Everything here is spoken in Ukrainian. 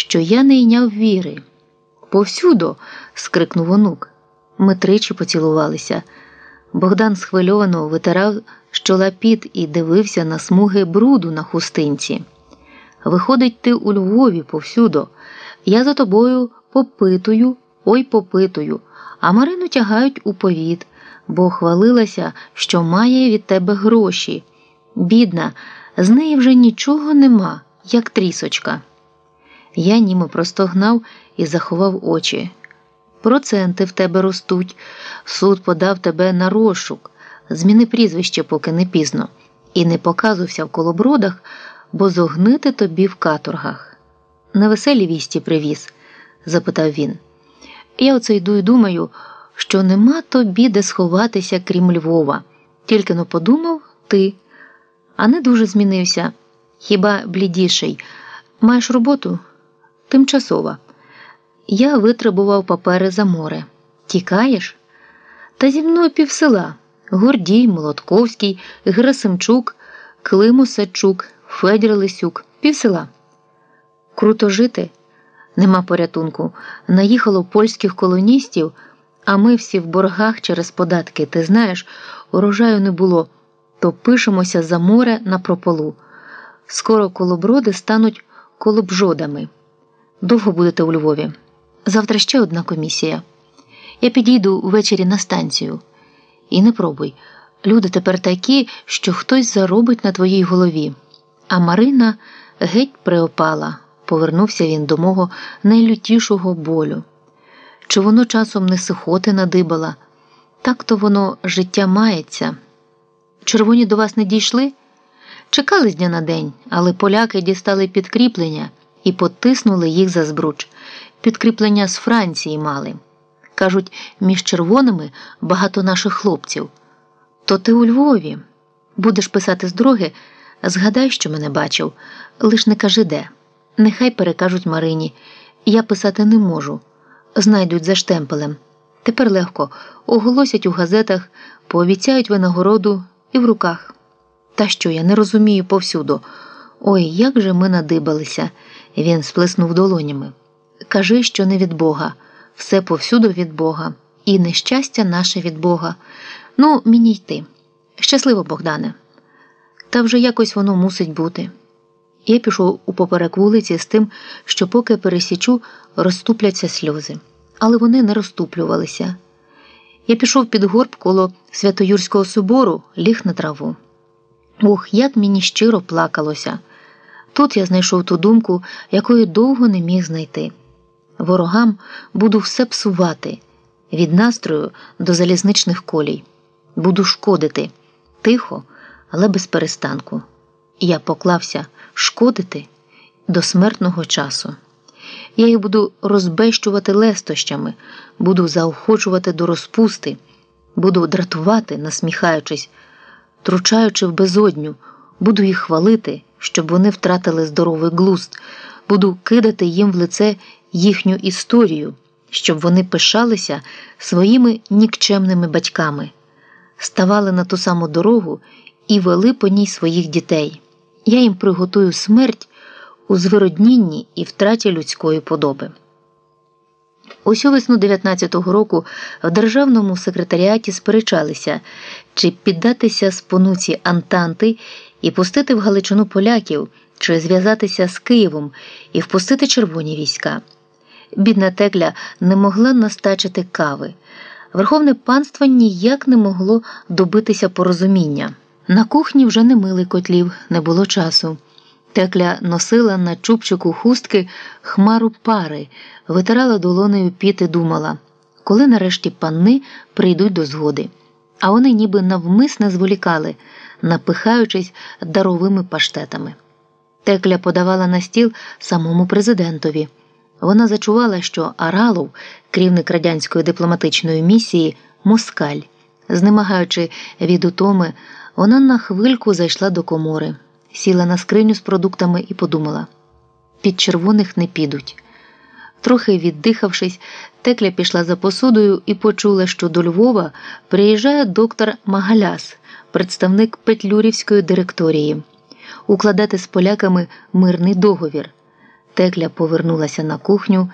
що я не йняв віри. Повсюдо. скрикнув онук. Ми тричі поцілувалися. Богдан схвильовано витирав чола і дивився на смуги бруду на хустинці. Виходить, ти у Львові повсюдо. Я за тобою попитую, ой попитую, а Марину тягають у повіт, бо хвалилася, що має від тебе гроші. Бідна, з неї вже нічого нема, як трісочка. Я німи простогнав і заховав очі. Проценти в тебе ростуть, суд подав тебе на розшук, зміни прізвище, поки не пізно, і не показувався в колобродах, бо зогнити тобі в каторгах. На веселі вісті привіз? запитав він. Я оце йду і думаю, що нема тобі де сховатися, крім Львова. Тільки но подумав ти, а не дуже змінився. Хіба блідіший? Маєш роботу? Тимчасова. Я витребував папери за море. Тікаєш? Та зі мною півсела Гордій, Молотковський, Герасимчук, Климусачук, Федір Лисюк, півсела. Круто жити, нема порятунку. Наїхало польських колоністів, а ми всі в боргах через податки. Ти знаєш, урожаю не було, то пишемося за море на прополу. Скоро колоброди стануть колобжодами. Довго будете у Львові. Завтра ще одна комісія. Я підійду ввечері на станцію. І не пробуй. Люди тепер такі, що хтось заробить на твоїй голові. А Марина геть приопала, повернувся він до мого найлютішого болю. Чи воно часом не сихоти надибала? Так то воно життя мається. Червоні до вас не дійшли? Чекали з дня на день, але поляки дістали підкріплення і потиснули їх за збруч. Підкріплення з Франції мали. Кажуть, між червоними багато наших хлопців. То ти у Львові будеш писати з дороги, згадай, що мене бачив, лиш не кажи де. Нехай перекажуть Марині. Я писати не можу. Знайдуть за штемпелем. Тепер легко оголосять у газетах, пообіцяють винагороду і в руках. Та що я не розумію повсюду. Ой, як же ми надибалися, він сплеснув долонями. Кажи, що не від Бога, все повсюду від Бога, і нещастя наше від Бога. Ну, мені йти. Щасливо, Богдане. Та вже якось воно мусить бути. Я пішов у поперек вулиці з тим, що поки пересічу, розступляться сльози. Але вони не розступлювалися. Я пішов під горб коло Святоюрського собору, ліг на траву. Ох, як мені щиро плакалося. Тут я знайшов ту думку, якої довго не міг знайти. Ворогам буду все псувати від настрою до залізничних колій. Буду шкодити тихо, але без перестанку. Я поклався шкодити до смертного часу. Я їх буду розбещувати лестощами, буду заохочувати до розпусти, буду дратувати, насміхаючись, тручаючи в безодню, буду їх хвалити, щоб вони втратили здоровий глузд, буду кидати їм в лице їхню історію, щоб вони пишалися своїми нікчемними батьками, ставали на ту саму дорогу і вели по ній своїх дітей. Я їм приготую смерть у звироднінні і втраті людської подоби. Усю весну 19-го року в державному секретаріаті сперечалися, чи піддатися спонуці Антанти і пустити в Галичину поляків, чи зв'язатися з Києвом і впустити червоні війська. Бідна текля не могла настачити кави. Верховне панство ніяк не могло добитися порозуміння. На кухні вже не мили котлів, не було часу. Текля носила на чубчику хустки хмару пари, витирала долонею піти, думала, коли нарешті панни прийдуть до згоди. А вони ніби навмисне зволікали, напихаючись даровими паштетами. Текля подавала на стіл самому президентові. Вона зачувала, що Аралов, керівник радянської дипломатичної місії, москаль, знемагаючи від утоми, вона на хвильку зайшла до комори, сіла на скриню з продуктами і подумала: під червоних не підуть. Трохи віддихавшись, текля пішла за посудою і почула, що до Львова приїжджає доктор Магаляс, представник Петлюрівської директорії, укладати з поляками мирний договір. Текля повернулася на кухню.